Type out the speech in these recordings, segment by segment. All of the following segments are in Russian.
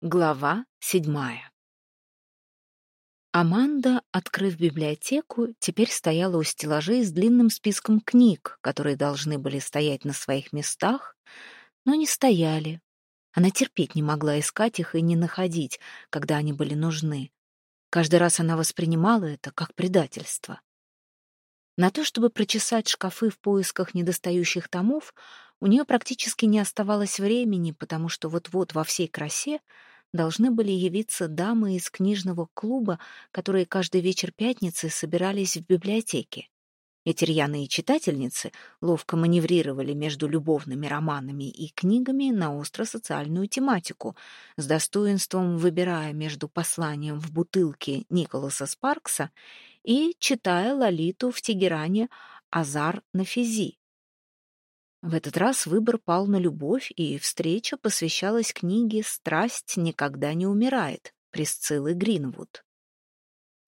Глава седьмая Аманда, открыв библиотеку, теперь стояла у стеллажей с длинным списком книг, которые должны были стоять на своих местах, но не стояли. Она терпеть не могла искать их и не находить, когда они были нужны. Каждый раз она воспринимала это как предательство. На то, чтобы прочесать шкафы в поисках недостающих томов, у нее практически не оставалось времени, потому что вот-вот во всей красе должны были явиться дамы из книжного клуба, которые каждый вечер пятницы собирались в библиотеке. Эти рьяные читательницы ловко маневрировали между любовными романами и книгами на остро-социальную тематику, с достоинством выбирая между посланием в бутылке Николаса Спаркса и читая Лолиту в Тегеране «Азар на физи», в этот раз выбор пал на любовь, и встреча посвящалась книге «Страсть никогда не умирает» Присциллы Гринвуд.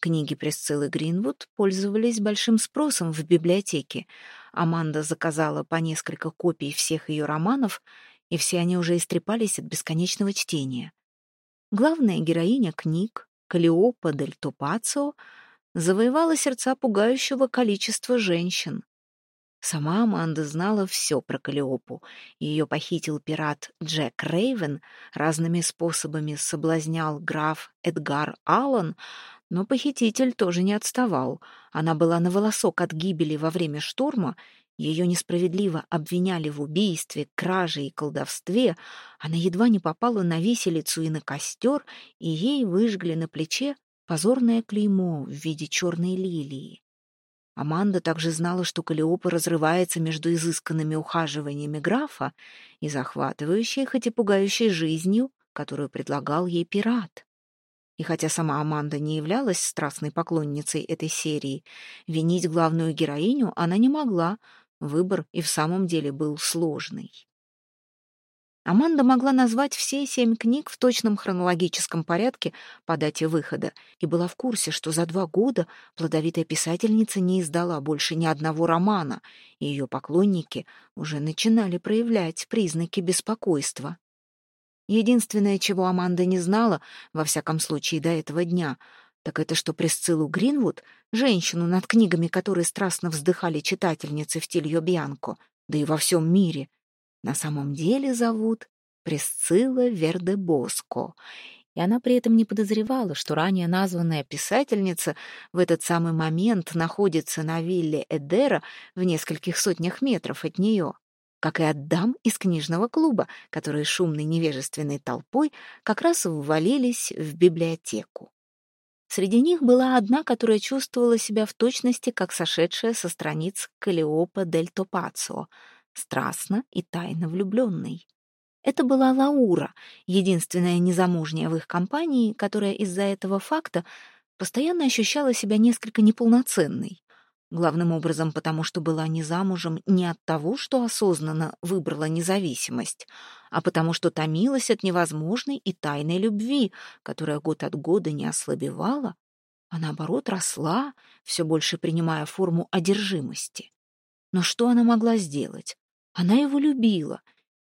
Книги Присциллы Гринвуд пользовались большим спросом в библиотеке. Аманда заказала по несколько копий всех ее романов, и все они уже истрепались от бесконечного чтения. Главная героиня книг, Калиопа дель Топацио, завоевала сердца пугающего количества женщин. Сама Аманда знала все про Калиопу. Ее похитил пират Джек Рейвен, разными способами соблазнял граф Эдгар Аллан, но похититель тоже не отставал. Она была на волосок от гибели во время штурма, ее несправедливо обвиняли в убийстве, краже и колдовстве, она едва не попала на виселицу и на костер, и ей выжгли на плече позорное клеймо в виде черной лилии. Аманда также знала, что Калиопа разрывается между изысканными ухаживаниями графа и захватывающей, хоть и пугающей жизнью, которую предлагал ей пират. И хотя сама Аманда не являлась страстной поклонницей этой серии, винить главную героиню она не могла, выбор и в самом деле был сложный. Аманда могла назвать все семь книг в точном хронологическом порядке по дате выхода и была в курсе, что за два года плодовитая писательница не издала больше ни одного романа, и ее поклонники уже начинали проявлять признаки беспокойства. Единственное, чего Аманда не знала, во всяком случае до этого дня, так это что Пресциллу Гринвуд, женщину, над книгами которой страстно вздыхали читательницы в Тильо Бьянко, да и во всем мире — на самом деле зовут Пресцилла Верде Боско, и она при этом не подозревала, что ранее названная писательница в этот самый момент находится на вилле Эдера в нескольких сотнях метров от нее, как и от дам из книжного клуба, которые шумной невежественной толпой как раз ввалились в библиотеку. Среди них была одна, которая чувствовала себя в точности, как сошедшая со страниц Калиопа дель Топацио — страстно и тайно влюбленный. Это была Лаура, единственная незамужняя в их компании, которая из-за этого факта постоянно ощущала себя несколько неполноценной. Главным образом потому, что была не замужем не от того, что осознанно выбрала независимость, а потому что томилась от невозможной и тайной любви, которая год от года не ослабевала, а наоборот росла, все больше принимая форму одержимости. Но что она могла сделать? Она его любила,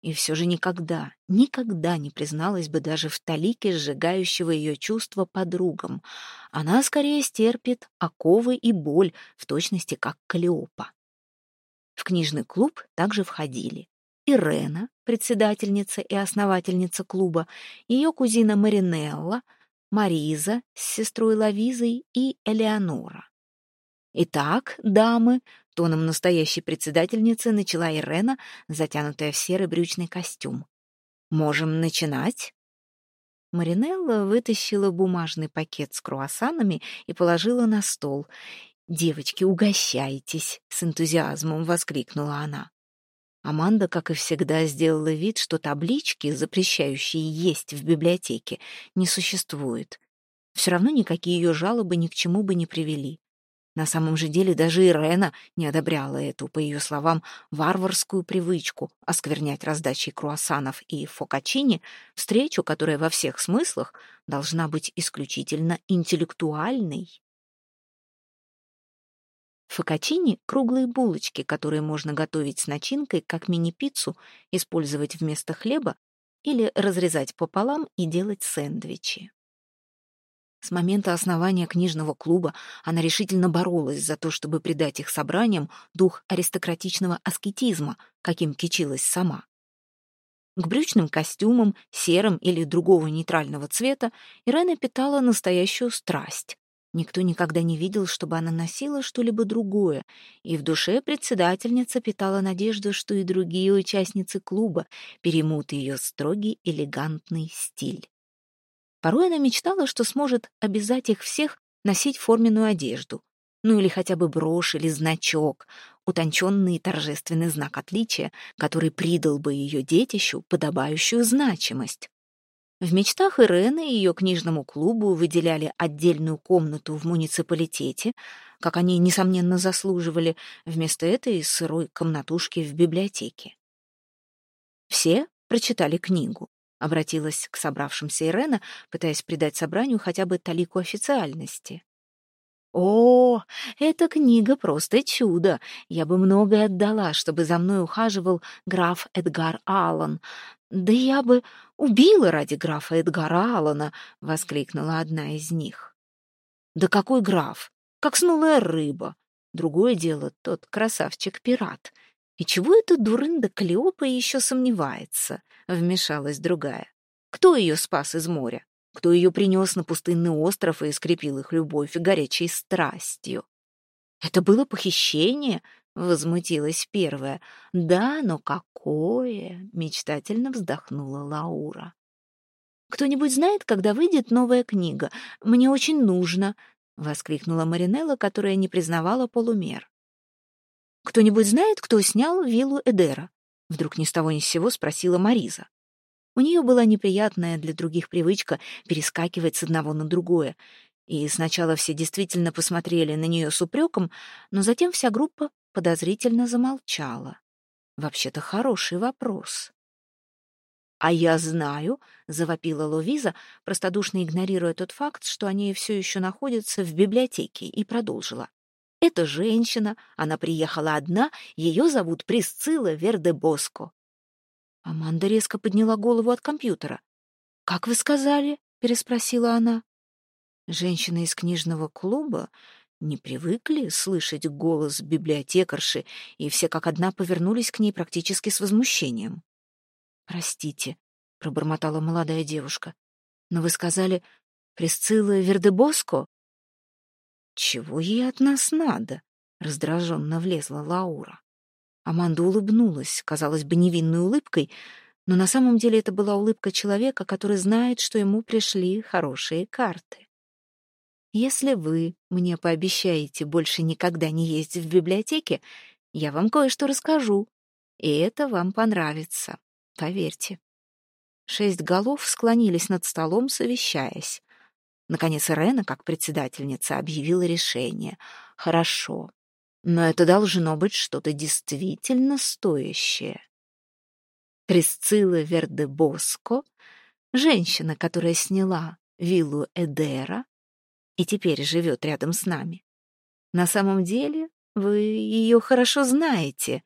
и все же никогда, никогда не призналась бы даже в талике сжигающего ее чувства подругам. Она скорее стерпит оковы и боль, в точности как Калиопа. В книжный клуб также входили Ирена, председательница и основательница клуба, ее кузина Маринелла, Мариза с сестрой Лавизой и Элеонора. «Итак, дамы», — тоном настоящей председательницы начала Ирена, затянутая в серый брючный костюм. «Можем начинать?» Маринелла вытащила бумажный пакет с круассанами и положила на стол. «Девочки, угощайтесь!» — с энтузиазмом воскликнула она. Аманда, как и всегда, сделала вид, что таблички, запрещающие есть в библиотеке, не существует. Все равно никакие ее жалобы ни к чему бы не привели. На самом же деле даже Ирена не одобряла эту, по ее словам, варварскую привычку осквернять раздачей круассанов и фокачини встречу, которая во всех смыслах должна быть исключительно интеллектуальной. Фокачини — круглые булочки, которые можно готовить с начинкой, как мини-пиццу, использовать вместо хлеба или разрезать пополам и делать сэндвичи. С момента основания книжного клуба она решительно боролась за то, чтобы придать их собраниям дух аристократичного аскетизма, каким кичилась сама. К брючным костюмам, серым или другого нейтрального цвета, Ирена питала настоящую страсть. Никто никогда не видел, чтобы она носила что-либо другое, и в душе председательница питала надежду, что и другие участницы клуба переймут ее строгий элегантный стиль. Порой она мечтала, что сможет обязать их всех носить форменную одежду, ну или хотя бы брошь или значок, утонченный торжественный знак отличия, который придал бы ее детищу подобающую значимость. В мечтах Ирены и ее книжному клубу выделяли отдельную комнату в муниципалитете, как они, несомненно, заслуживали, вместо этой сырой комнатушки в библиотеке. Все прочитали книгу. Обратилась к собравшимся Ирена, пытаясь придать собранию хотя бы талику официальности. «О, эта книга просто чудо! Я бы многое отдала, чтобы за мной ухаживал граф Эдгар Аллан. Да я бы убила ради графа Эдгара Аллана!» — воскликнула одна из них. «Да какой граф? Как снулая рыба! Другое дело, тот красавчик-пират. И чего эта дурында Клеопа еще сомневается?» — вмешалась другая. «Кто ее спас из моря? Кто ее принес на пустынный остров и скрепил их любовь и горячей страстью?» «Это было похищение?» — возмутилась первая. «Да, но какое!» — мечтательно вздохнула Лаура. «Кто-нибудь знает, когда выйдет новая книга? Мне очень нужно!» — воскликнула Маринелла, которая не признавала полумер. «Кто-нибудь знает, кто снял виллу Эдера?» Вдруг ни с того ни с сего спросила Мариза. У нее была неприятная для других привычка перескакивать с одного на другое. И сначала все действительно посмотрели на нее с упреком, но затем вся группа подозрительно замолчала. Вообще-то хороший вопрос. «А я знаю», — завопила Ловиза, простодушно игнорируя тот факт, что они все еще находятся в библиотеке, и продолжила. Это женщина, она приехала одна, ее зовут Присцилла Верде-Боско. Аманда резко подняла голову от компьютера. «Как вы сказали?» — переспросила она. Женщины из книжного клуба не привыкли слышать голос библиотекарши, и все как одна повернулись к ней практически с возмущением. «Простите», — пробормотала молодая девушка, — «но вы сказали Присцилла Вердебоско?» «Чего ей от нас надо?» — раздраженно влезла Лаура. Аманда улыбнулась, казалось бы, невинной улыбкой, но на самом деле это была улыбка человека, который знает, что ему пришли хорошие карты. «Если вы мне пообещаете больше никогда не ездить в библиотеке, я вам кое-что расскажу, и это вам понравится, поверьте». Шесть голов склонились над столом, совещаясь. Наконец Ирена, как председательница, объявила решение. «Хорошо, но это должно быть что-то действительно стоящее». Присцилла Верде-Боско, женщина, которая сняла виллу Эдера и теперь живет рядом с нами. На самом деле вы ее хорошо знаете.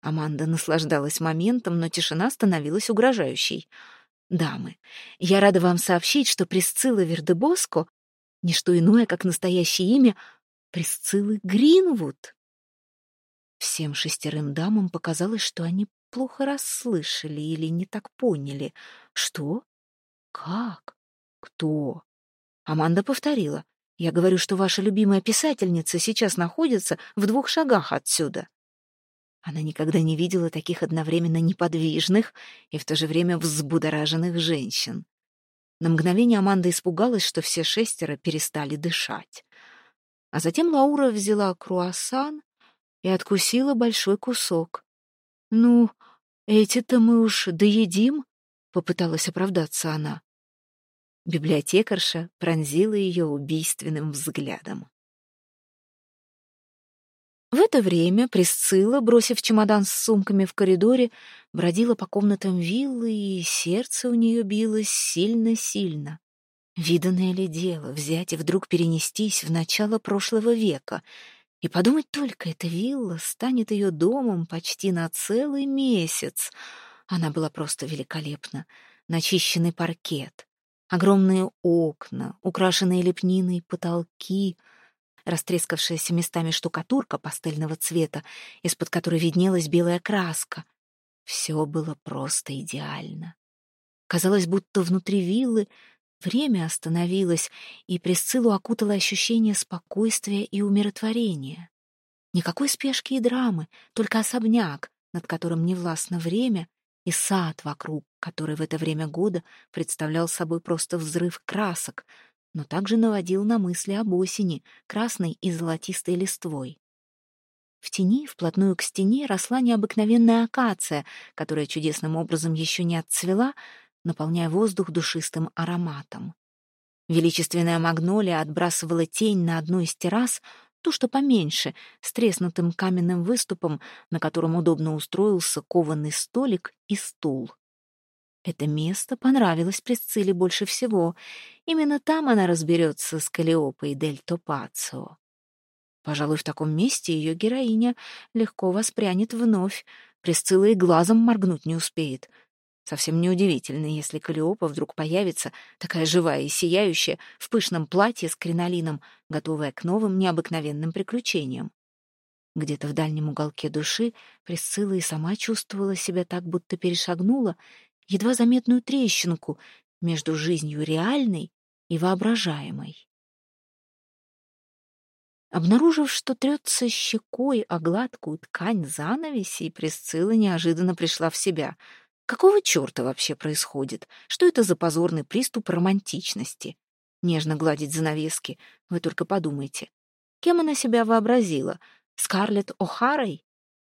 Аманда наслаждалась моментом, но тишина становилась угрожающей — дамы, я рада вам сообщить, что Присцилла Вердебоско — не что иное, как настоящее имя Присциллы Гринвуд. Всем шестерым дамам показалось, что они плохо расслышали или не так поняли. Что? Как? Кто? Аманда повторила. Я говорю, что ваша любимая писательница сейчас находится в двух шагах отсюда. Она никогда не видела таких одновременно неподвижных и в то же время взбудораженных женщин. На мгновение Аманда испугалась, что все шестеро перестали дышать. А затем Лаура взяла круассан и откусила большой кусок. «Ну, эти-то мы уж доедим», — попыталась оправдаться она. Библиотекарша пронзила ее убийственным взглядом. В это время Присцилла, бросив чемодан с сумками в коридоре, бродила по комнатам виллы, и сердце у нее билось сильно-сильно. Виданное ли дело взять и вдруг перенестись в начало прошлого века? И подумать только, эта вилла станет ее домом почти на целый месяц. Она была просто великолепна. Начищенный паркет, огромные окна, украшенные лепниной потолки, растрескавшаяся местами штукатурка пастельного цвета, из-под которой виднелась белая краска. Все было просто идеально. Казалось, будто внутри виллы время остановилось, и Присциллу окутало ощущение спокойствия и умиротворения. Никакой спешки и драмы, только особняк, над которым не властно время, и сад вокруг, который в это время года представлял собой просто взрыв красок, но также наводил на мысли об осени, красной и золотистой листвой. В тени, вплотную к стене, росла необыкновенная акация, которая чудесным образом еще не отцвела, наполняя воздух душистым ароматом. Величественная магнолия отбрасывала тень на одну из террас, ту, что поменьше, с треснутым каменным выступом, на котором удобно устроился кованный столик и стул. Это место понравилось Пресцилле больше всего. Именно там она разберется с Калиопой дель Топацио. Пожалуй, в таком месте ее героиня легко воспрянет вновь. Пресцилла и глазом моргнуть не успеет — Совсем неудивительно, если Калиопа вдруг появится, такая живая и сияющая, в пышном платье с кринолином, готовая к новым необыкновенным приключениям. Где-то в дальнем уголке души Присцилла и сама чувствовала себя так, будто перешагнула едва заметную трещинку между жизнью реальной и воображаемой. Обнаружив, что трется щекой о гладкую ткань занавеси, Присцилла неожиданно пришла в себя — Какого черта вообще происходит? Что это за позорный приступ романтичности? Нежно гладить занавески. Вы только подумайте. Кем она себя вообразила? Скарлетт О'Харой?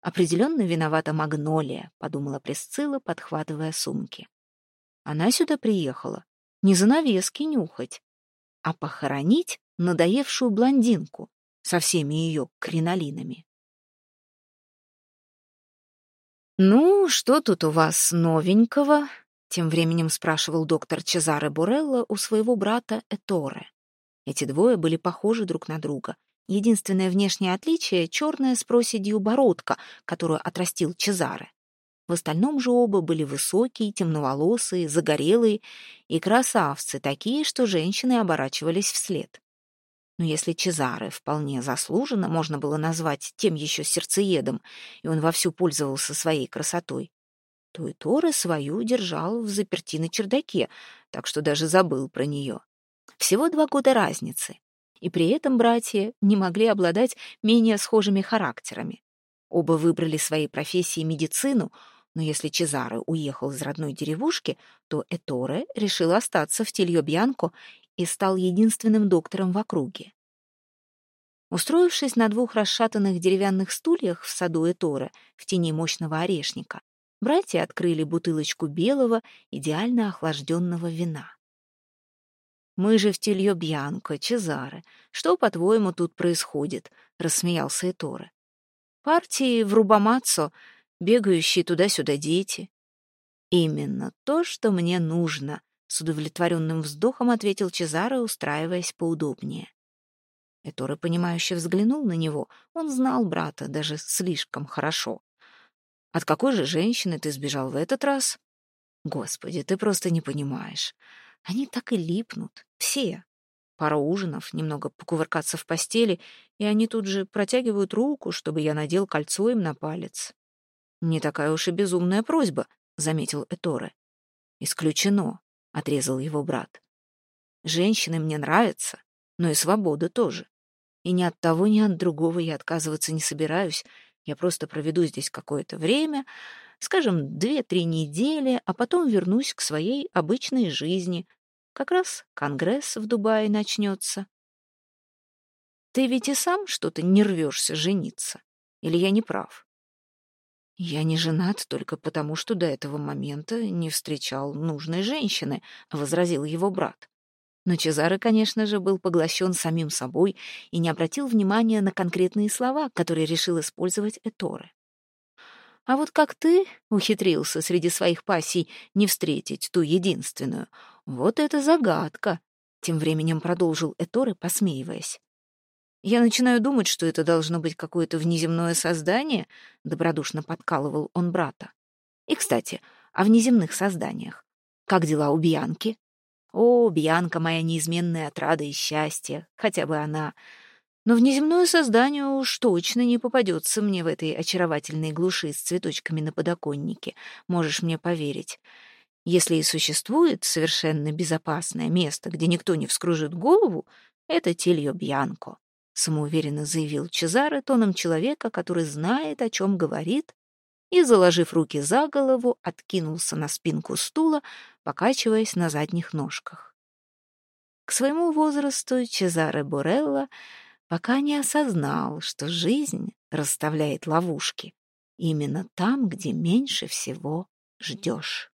Определенно виновата Магнолия, подумала Пресцилла, подхватывая сумки. Она сюда приехала не занавески нюхать, а похоронить надоевшую блондинку со всеми ее кринолинами. «Ну, что тут у вас новенького?» — тем временем спрашивал доктор Чезаре Бурелло у своего брата Эторе. Эти двое были похожи друг на друга. Единственное внешнее отличие — черная с проседью бородка, которую отрастил Чезаре. В остальном же оба были высокие, темноволосые, загорелые и красавцы, такие, что женщины оборачивались вслед но если Чезаре вполне заслуженно можно было назвать тем еще сердцеедом, и он вовсю пользовался своей красотой, то и Торы свою держал в заперти на чердаке, так что даже забыл про нее. Всего два года разницы, и при этом братья не могли обладать менее схожими характерами. Оба выбрали своей профессии медицину, но если Чезаре уехал из родной деревушки, то Эторе решил остаться в Тильо-Бьянко и стал единственным доктором в округе. Устроившись на двух расшатанных деревянных стульях в саду Этора в тени мощного орешника, братья открыли бутылочку белого, идеально охлажденного вина. «Мы же в Тильо Бьянко, Чезаре. Что, по-твоему, тут происходит?» — рассмеялся Эторе. «Партии в Рубамаццо, бегающие туда-сюда дети». «Именно то, что мне нужно», с удовлетворенным вздохом ответил Чезаро, устраиваясь поудобнее. Эторе, понимающе взглянул на него. Он знал брата даже слишком хорошо. «От какой же женщины ты сбежал в этот раз?» «Господи, ты просто не понимаешь. Они так и липнут. Все. Пара ужинов, немного покувыркаться в постели, и они тут же протягивают руку, чтобы я надел кольцо им на палец». «Не такая уж и безумная просьба», — заметил Эторе. «Исключено. — отрезал его брат. «Женщины мне нравятся, но и свобода тоже. И ни от того, ни от другого я отказываться не собираюсь. Я просто проведу здесь какое-то время, скажем, две-три недели, а потом вернусь к своей обычной жизни. Как раз конгресс в Дубае начнется. Ты ведь и сам что-то не рвешься жениться. Или я не прав? «Я не женат только потому, что до этого момента не встречал нужной женщины», — возразил его брат. Но Чезаре, конечно же, был поглощен самим собой и не обратил внимания на конкретные слова, которые решил использовать Эторе. «А вот как ты ухитрился среди своих пассий не встретить ту единственную? Вот это загадка!» — тем временем продолжил Эторе, посмеиваясь. Я начинаю думать, что это должно быть какое-то внеземное создание, добродушно подкалывал он брата. И, кстати, о внеземных созданиях. Как дела у Бьянки? О, Бьянка моя неизменная отрада и счастье, хотя бы она. Но внеземное создание уж точно не попадется мне в этой очаровательной глуши с цветочками на подоконнике, можешь мне поверить. Если и существует совершенно безопасное место, где никто не вскружит голову, это Тельо Бьянко, самоуверенно заявил Чезаре тоном человека, который знает, о чем говорит, и, заложив руки за голову, откинулся на спинку стула, покачиваясь на задних ножках. К своему возрасту Чезаре Борелло пока не осознал, что жизнь расставляет ловушки именно там, где меньше всего ждешь.